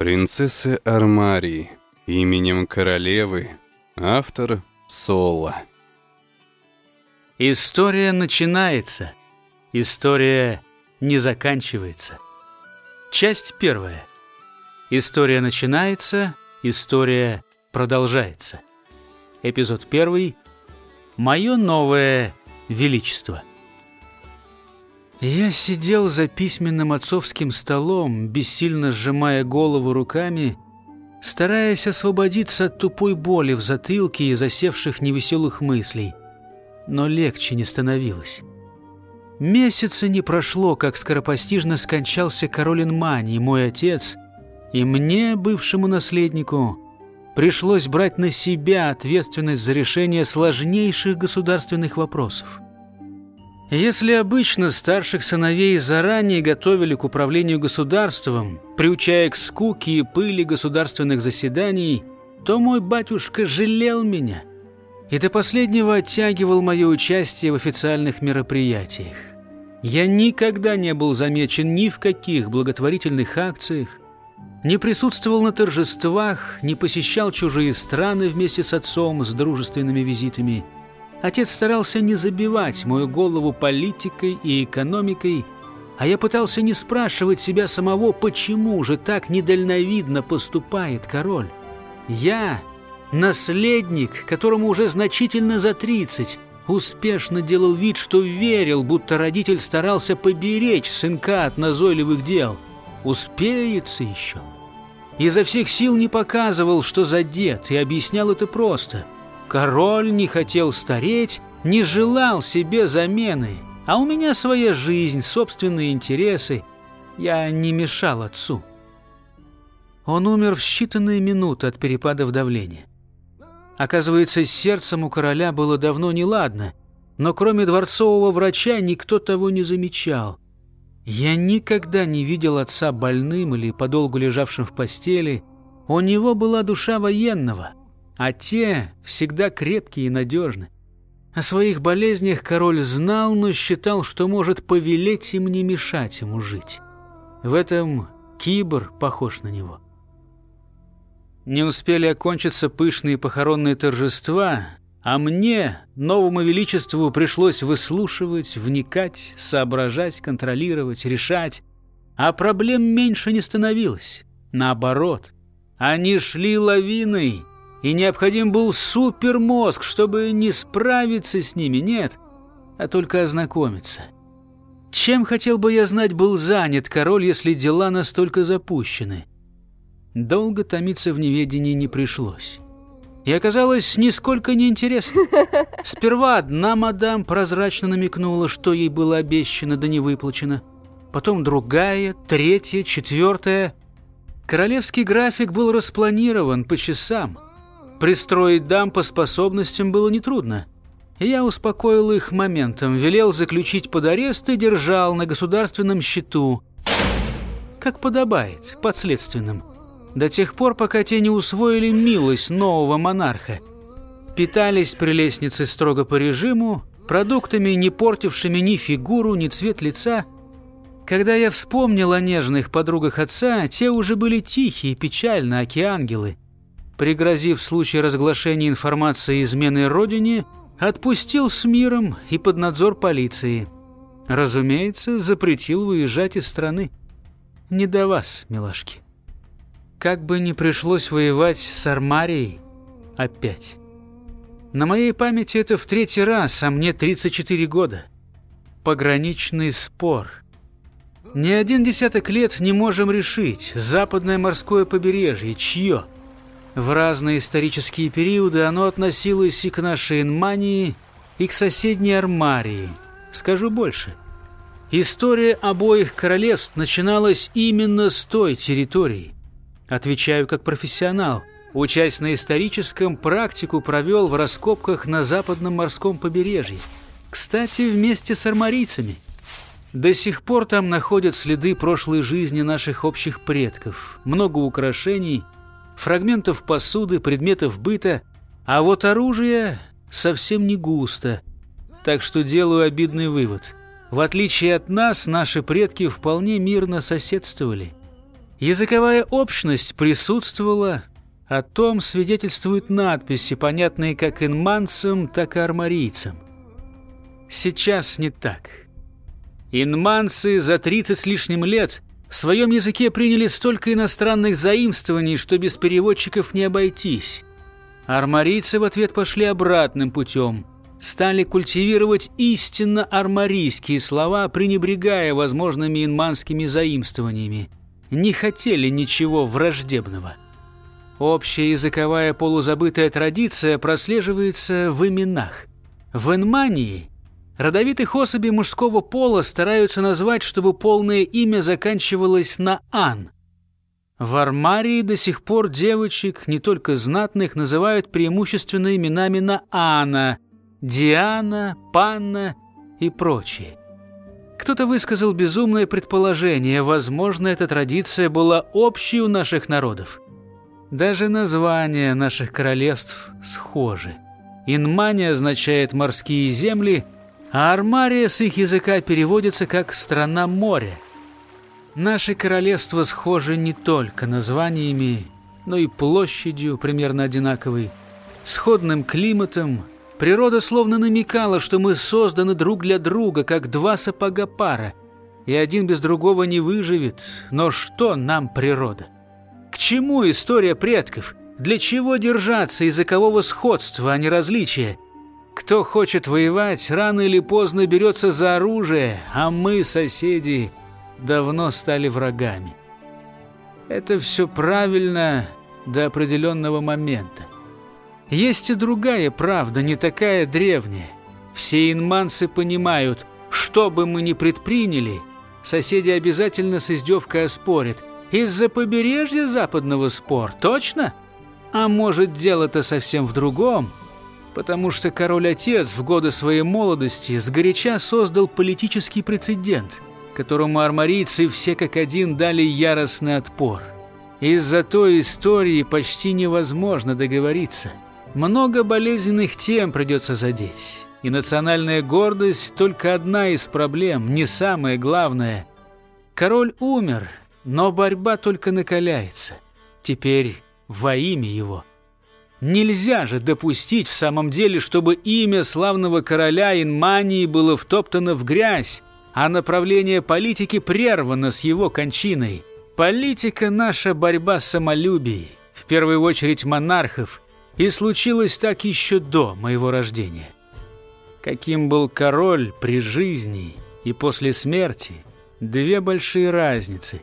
Принцессы Армарии. Именем королевы. Автор Соло. История начинается. История не заканчивается. Часть первая. История начинается, история продолжается. Эпизод первый. Мое новое величество. Я сидел за письменным отцовским столом, бессильно сжимая голову руками, стараясь освободиться от тупой боли в затылке и засевших невеселых мыслей. Но легче не становилось. Месяца не прошло, как скоропостижно скончался король Инмани, мой отец, и мне, бывшему наследнику, пришлось брать на себя ответственность за решение сложнейших государственных вопросов. Если обычно старших сыновей заранее готовили к управлению государством, приучая к скуке и пыли государственных заседаний, то мой батюшка жалел меня и до последнего оттягивал мое участие в официальных мероприятиях. Я никогда не был замечен ни в каких благотворительных акциях, не присутствовал на торжествах, не посещал чужие страны вместе с отцом с дружественными визитами – Отец старался не забивать мою голову политикой и экономикой, а я пытался не спрашивать себя самого, почему же так недальновидно поступает король. Я, наследник, которому уже значительно за тридцать, успешно делал вид, что верил, будто родитель старался поберечь сынка от назойливых дел. Успеется еще. Изо всех сил не показывал, что задет, и объяснял это просто – Король не хотел стареть, не желал себе замены, а у меня своя жизнь, собственные интересы. Я не мешал отцу. Он умер в считанные минуты от перепадов давления. Оказывается, с сердцем у короля было давно неладно, но кроме дворцового врача никто того не замечал. Я никогда не видел отца больным или подолгу лежавшим в постели. У него была душа военного — а те всегда крепкие и надежны. О своих болезнях король знал, но считал, что может повелеть им не мешать ему жить. В этом Кибр похож на него. Не успели окончиться пышные похоронные торжества, а мне, новому величеству, пришлось выслушивать, вникать, соображать, контролировать, решать. А проблем меньше не становилось. Наоборот, они шли лавиной, и необходим был супермозг, чтобы не справиться с ними, нет, а только ознакомиться. Чем, хотел бы я знать, был занят король, если дела настолько запущены? Долго томиться в неведении не пришлось. И оказалось нисколько неинтересно. Сперва одна мадам прозрачно намекнула, что ей было обещано да не выплачено. Потом другая, третья, четвертая. Королевский график был распланирован по часам – Пристроить дам по способностям было нетрудно. Я успокоил их моментом, велел заключить под арест и держал на государственном счету, как подобает, подследственным, до тех пор, пока те не усвоили милость нового монарха. Питались при лестнице строго по режиму, продуктами, не портившими ни фигуру, ни цвет лица. Когда я вспомнил о нежных подругах отца, те уже были тихие, печально, аки ангелы пригрозив в случае разглашения информации измены родине, отпустил с миром и под надзор полиции. Разумеется, запретил выезжать из страны. Не до вас, милашки. Как бы ни пришлось воевать с Армарией опять. На моей памяти это в третий раз, а мне 34 года. Пограничный спор. Ни один десяток лет не можем решить, западное морское побережье, чье – в разные исторические периоды оно относилось и к нашей Инмании, и к соседней Армарии. Скажу больше. История обоих королевств начиналась именно с той территории. Отвечаю как профессионал. Учась на историческом, практику провел в раскопках на западном морском побережье. Кстати, вместе с армарийцами. До сих пор там находят следы прошлой жизни наших общих предков. Много украшений – фрагментов посуды, предметов быта, а вот оружие совсем не густо. Так что делаю обидный вывод. В отличие от нас, наши предки вполне мирно соседствовали. Языковая общность присутствовала, о том свидетельствуют надписи, понятные как инманцам, так и армарийцам. Сейчас не так. Инманцы за 30 с лишним лет в своем языке приняли столько иностранных заимствований, что без переводчиков не обойтись. Армарийцы в ответ пошли обратным путем. Стали культивировать истинно армарийские слова, пренебрегая возможными инманскими заимствованиями. Не хотели ничего враждебного. Общая языковая полузабытая традиция прослеживается в именах. В Инмании Родовитых особей мужского пола стараются назвать, чтобы полное имя заканчивалось на «ан». В Армарии до сих пор девочек, не только знатных, называют преимущественно именами на «ана», «Диана», «Панна» и прочие. Кто-то высказал безумное предположение, возможно, эта традиция была общей у наших народов. Даже названия наших королевств схожи. Инмания означает «морские земли», а Армария с их языка переводится как «страна моря». Наши королевства схожи не только названиями, но и площадью примерно одинаковой, сходным климатом. Природа словно намекала, что мы созданы друг для друга, как два сапога пара, и один без другого не выживет. Но что нам природа? К чему история предков? Для чего держаться языкового сходства, а не различия? Кто хочет воевать, рано или поздно берется за оружие, а мы, соседи, давно стали врагами. Это все правильно до определенного момента. Есть и другая правда, не такая древняя. Все инманцы понимают, что бы мы ни предприняли, соседи обязательно с издевкой оспорят. Из-за побережья западного спор, точно? А может, дело-то совсем в другом – потому что король-отец в годы своей молодости сгоряча создал политический прецедент, которому армарийцы все как один дали яростный отпор. Из-за той истории почти невозможно договориться. Много болезненных тем придется задеть. И национальная гордость – только одна из проблем, не самая главная. Король умер, но борьба только накаляется. Теперь во имя его – Нельзя же допустить в самом деле, чтобы имя славного короля Инмании было втоптано в грязь, а направление политики прервано с его кончиной. Политика – наша борьба с самолюбием, в первую очередь монархов, и случилось так еще до моего рождения. Каким был король при жизни и после смерти – две большие разницы.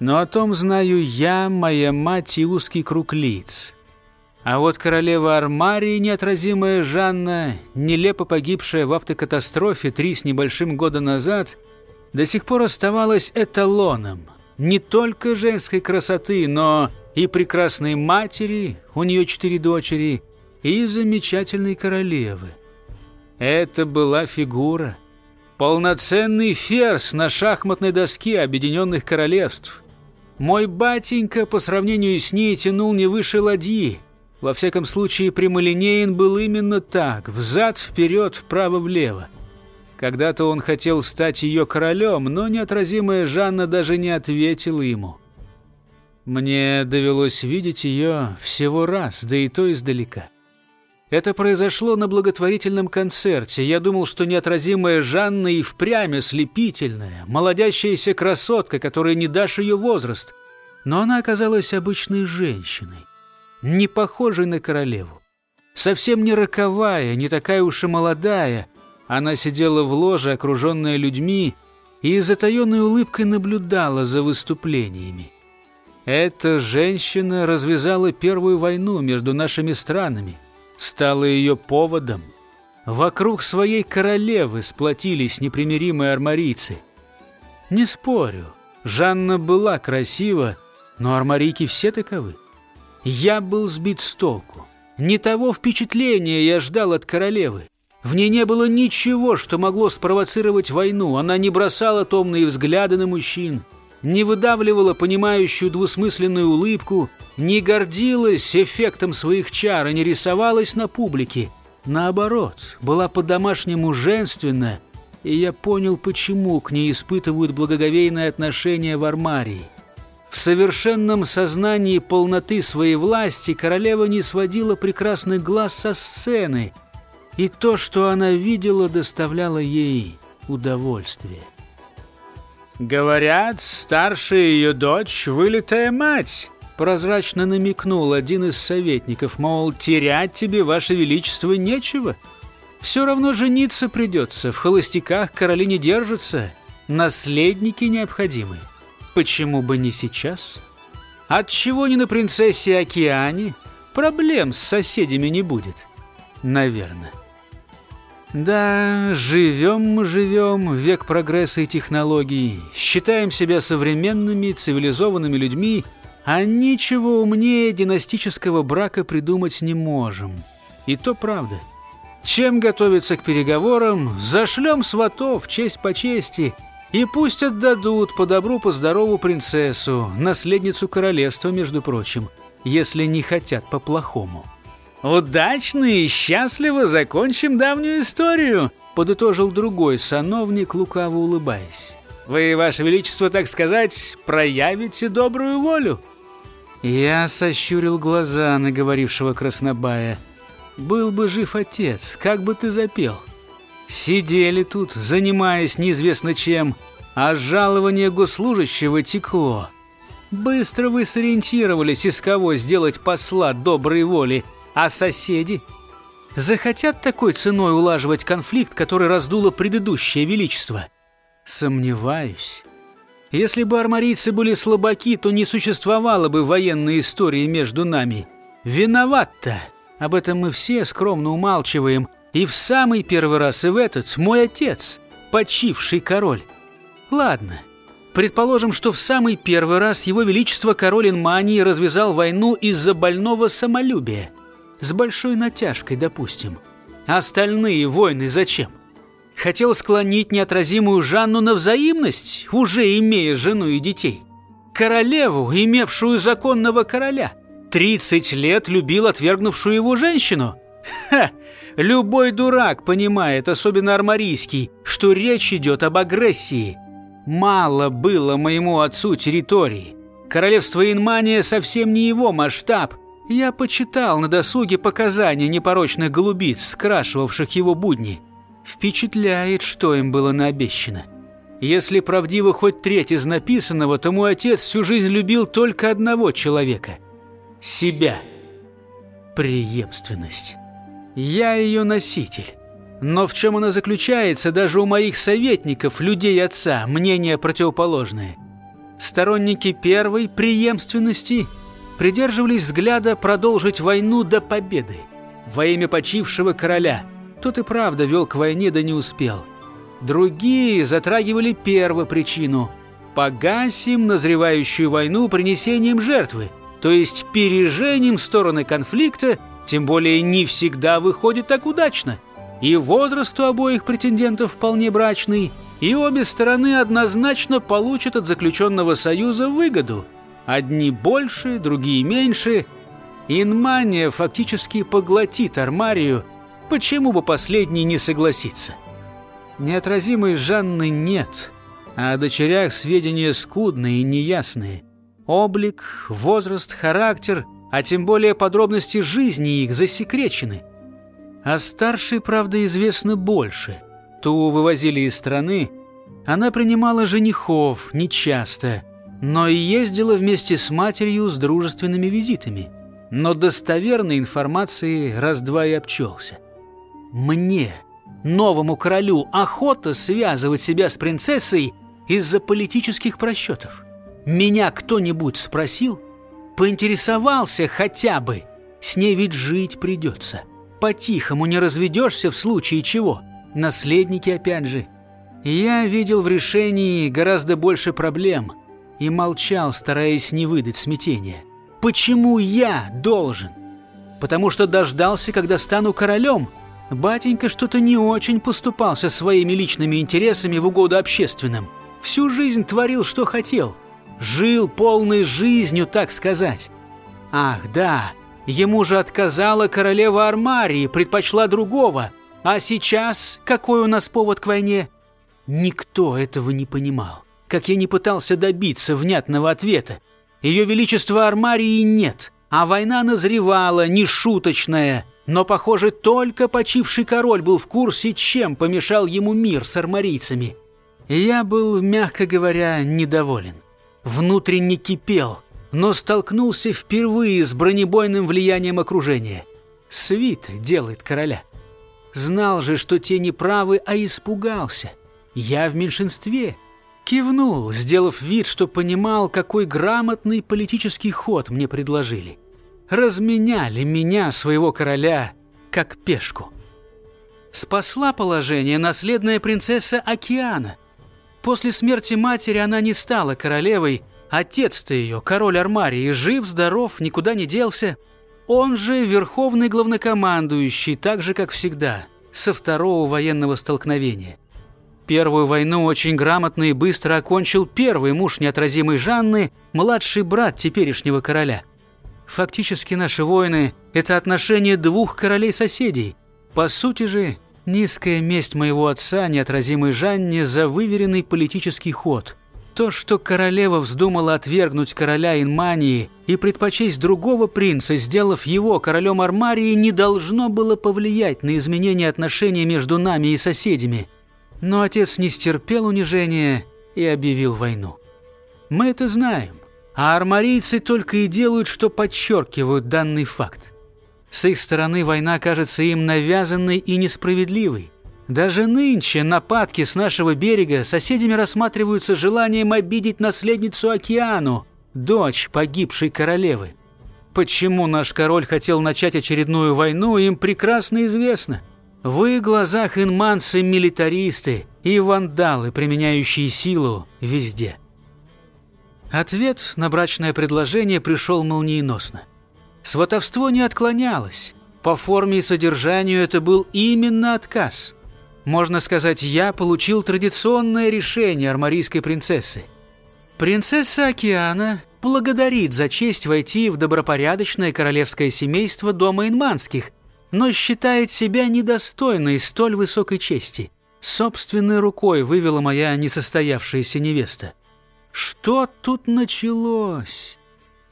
Но о том знаю я, моя мать и узкий круг лиц – а вот королева Армарии, неотразимая Жанна, нелепо погибшая в автокатастрофе три с небольшим года назад, до сих пор оставалась эталоном не только женской красоты, но и прекрасной матери, у нее четыре дочери, и замечательной королевы. Это была фигура, полноценный ферзь на шахматной доске Объединенных Королевств. Мой батенька по сравнению с ней тянул не выше ладьи, во всяком случае, прямолинеен был именно так, взад-вперед, вправо-влево. Когда-то он хотел стать ее королем, но неотразимая Жанна даже не ответила ему. Мне довелось видеть ее всего раз, да и то издалека. Это произошло на благотворительном концерте. Я думал, что неотразимая Жанна и впрямь ослепительная, молодящаяся красотка, которая не дашь ее возраст. Но она оказалась обычной женщиной не похожей на королеву. Совсем не роковая, не такая уж и молодая. Она сидела в ложе, окруженная людьми, и затаенной улыбкой наблюдала за выступлениями. Эта женщина развязала первую войну между нашими странами, стала ее поводом. Вокруг своей королевы сплотились непримиримые армарийцы. Не спорю, Жанна была красива, но армарийки все таковы. Я был сбит с толку. Не того впечатления я ждал от королевы. В ней не было ничего, что могло спровоцировать войну. Она не бросала томные взгляды на мужчин, не выдавливала понимающую двусмысленную улыбку, не гордилась эффектом своих чар и не рисовалась на публике. Наоборот, была по-домашнему женственна, и я понял, почему к ней испытывают благоговейное отношение в армарии. В совершенном сознании полноты своей власти королева не сводила прекрасных глаз со сцены, и то, что она видела, доставляло ей удовольствие. «Говорят, старшая ее дочь — вылитая мать», — прозрачно намекнул один из советников, мол, терять тебе, ваше величество, нечего. Все равно жениться придется, в холостяках короли не держатся, наследники необходимы. Почему бы не сейчас? Отчего не на принцессе Океане? Проблем с соседями не будет. Наверное. Да, живем мы живем, век прогресса и технологий, считаем себя современными, цивилизованными людьми, а ничего умнее династического брака придумать не можем. И то правда. Чем готовиться к переговорам, зашлем сватов, честь по чести, и пусть отдадут по добру, по здорову принцессу, наследницу королевства, между прочим, если не хотят по-плохому. «Удачно и счастливо закончим давнюю историю», — подытожил другой сановник, лукаво улыбаясь. «Вы, Ваше Величество, так сказать, проявите добрую волю». Я сощурил глаза на говорившего Краснобая. «Был бы жив отец, как бы ты запел?» Сидели тут, занимаясь неизвестно чем, а жалование госслужащего текло. Быстро вы сориентировались, из кого сделать посла доброй воли, а соседи? Захотят такой ценой улаживать конфликт, который раздуло предыдущее величество? Сомневаюсь. Если бы армарийцы были слабаки, то не существовало бы военной истории между нами. Виноват-то. Об этом мы все скромно умалчиваем. И в самый первый раз, и в этот, мой отец, почивший король. Ладно, предположим, что в самый первый раз его величество король Инмании развязал войну из-за больного самолюбия – с большой натяжкой, допустим. А остальные войны зачем? Хотел склонить неотразимую Жанну на взаимность, уже имея жену и детей. Королеву, имевшую законного короля. 30 лет любил отвергнувшую его женщину. Ха! Любой дурак понимает, особенно армарийский, что речь идет об агрессии. Мало было моему отцу территории. Королевство Инмания совсем не его масштаб, я почитал на досуге показания непорочных голубиц, скрашивавших его будни. Впечатляет, что им было наобещано. Если правдиво хоть треть из написанного, то мой отец всю жизнь любил только одного человека – себя. Преемственность. Я ее носитель. Но в чем она заключается, даже у моих советников, людей отца, мнение противоположное. Сторонники первой преемственности – придерживались взгляда продолжить войну до победы. Во имя почившего короля. Тот и правда вел к войне, да не успел. Другие затрагивали первопричину. Погасим назревающую войну принесением жертвы, то есть пережением стороны конфликта, тем более не всегда выходит так удачно. И возраст у обоих претендентов вполне брачный, и обе стороны однозначно получат от заключенного союза выгоду – Одни больше, другие меньше. Инмания фактически поглотит Армарию. Почему бы последний не согласиться? Неотразимой Жанны нет, а о дочерях сведения скудные и неясные. Облик, возраст, характер, а тем более подробности жизни их засекречены. А старшей, правда, известно больше. Ту вывозили из страны, она принимала женихов нечасто – но и ездила вместе с матерью с дружественными визитами. Но достоверной информации раз-два и обчелся. Мне, новому королю, охота связывать себя с принцессой из-за политических просчетов. Меня кто-нибудь спросил? Поинтересовался хотя бы. С ней ведь жить придется. По-тихому не разведешься в случае чего. Наследники опять же. Я видел в решении гораздо больше проблем – и молчал, стараясь не выдать смятения. «Почему я должен?» «Потому что дождался, когда стану королем. Батенька что-то не очень поступался своими личными интересами в угоду общественным. Всю жизнь творил, что хотел. Жил полной жизнью, так сказать. Ах, да, ему же отказала королева Армарии, предпочла другого. А сейчас какой у нас повод к войне?» Никто этого не понимал как я не пытался добиться внятного ответа. Ее величества Армарии нет, а война назревала, нешуточная. Но, похоже, только почивший король был в курсе, чем помешал ему мир с армарийцами. Я был, мягко говоря, недоволен. Внутренне кипел, но столкнулся впервые с бронебойным влиянием окружения. Свита делает короля. Знал же, что те правы, а испугался. Я в меньшинстве. Кивнул, сделав вид, что понимал, какой грамотный политический ход мне предложили. Разменяли меня, своего короля, как пешку. Спасла положение наследная принцесса Океана. После смерти матери она не стала королевой, отец-то ее, король Армарии, жив, здоров, никуда не делся. Он же верховный главнокомандующий, так же, как всегда, со второго военного столкновения. Первую войну очень грамотно и быстро окончил первый муж неотразимой Жанны, младший брат теперешнего короля. Фактически наши войны – это отношения двух королей-соседей. По сути же, низкая месть моего отца, неотразимой Жанне, за выверенный политический ход. То, что королева вздумала отвергнуть короля Инмании и предпочесть другого принца, сделав его королем Армарии, не должно было повлиять на изменение отношений между нами и соседями – но отец не стерпел унижения и объявил войну. Мы это знаем, а армарийцы только и делают, что подчеркивают данный факт. С их стороны война кажется им навязанной и несправедливой. Даже нынче нападки с нашего берега соседями рассматриваются желанием обидеть наследницу океану, дочь погибшей королевы. Почему наш король хотел начать очередную войну, им прекрасно известно – в их глазах инманцы – милитаристы и вандалы, применяющие силу везде. Ответ на брачное предложение пришел молниеносно. Сватовство не отклонялось. По форме и содержанию это был именно отказ. Можно сказать, я получил традиционное решение армарийской принцессы. Принцесса Океана благодарит за честь войти в добропорядочное королевское семейство дома Инманских – но считает себя недостойной столь высокой чести. Собственной рукой вывела моя несостоявшаяся невеста. Что тут началось?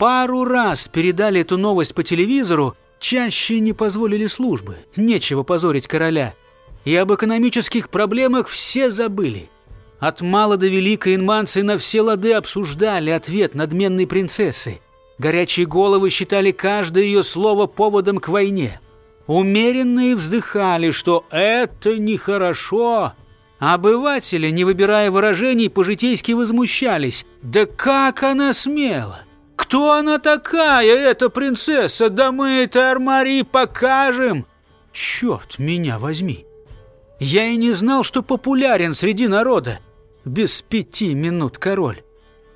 Пару раз передали эту новость по телевизору, чаще не позволили службы, нечего позорить короля. И об экономических проблемах все забыли. От мала до велика инманцы на все лады обсуждали ответ надменной принцессы. Горячие головы считали каждое ее слово поводом к войне. Умеренные вздыхали, что это нехорошо. Обыватели, не выбирая выражений, по-житейски возмущались. «Да как она смела! Кто она такая, эта принцесса? Да мы это Армари покажем!» «Черт меня возьми! Я и не знал, что популярен среди народа. Без пяти минут король.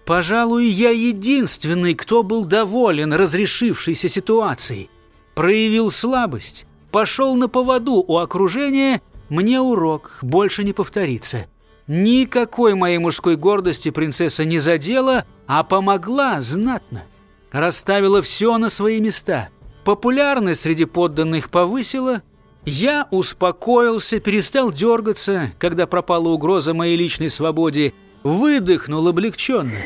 Пожалуй, я единственный, кто был доволен разрешившейся ситуацией проявил слабость, пошел на поводу у окружения, мне урок, больше не повторится. Никакой моей мужской гордости принцесса не задела, а помогла знатно. Расставила все на свои места. Популярность среди подданных повысила. Я успокоился, перестал дергаться, когда пропала угроза моей личной свободе, выдохнул облегченно.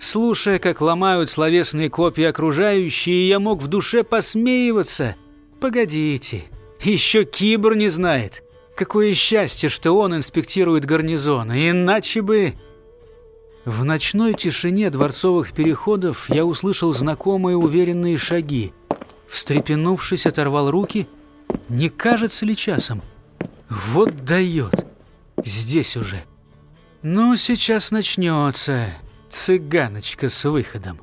Слушая, как ломают словесные копии окружающие, я мог в душе посмеиваться. Погодите, еще Кибр не знает. Какое счастье, что он инспектирует гарнизон, иначе бы... В ночной тишине дворцовых переходов я услышал знакомые уверенные шаги. Встрепенувшись, оторвал руки. Не кажется ли часом? Вот дает. Здесь уже. Ну, сейчас начнется цыганочка с выходом.